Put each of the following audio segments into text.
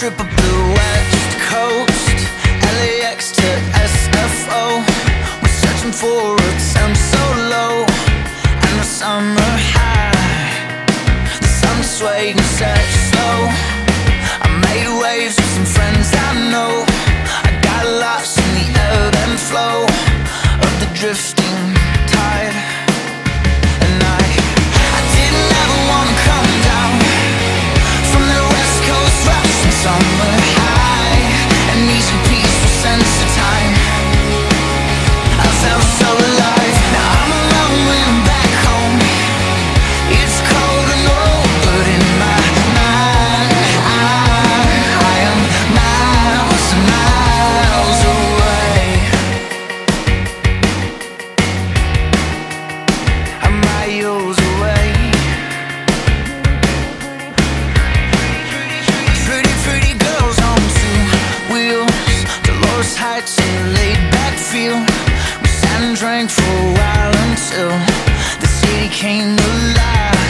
drip up the west coast LAX to SFO We're searching for a time so low. And the summer high The sun's waiting It's laid back feel. We sat and drank for a while until the city came alive.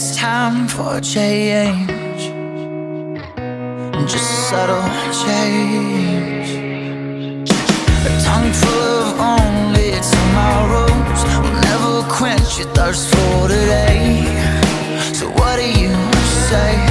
it's time for change. Just a subtle change. A tongue full of only tomorrows will never quench your thirst for today. So, what do you say?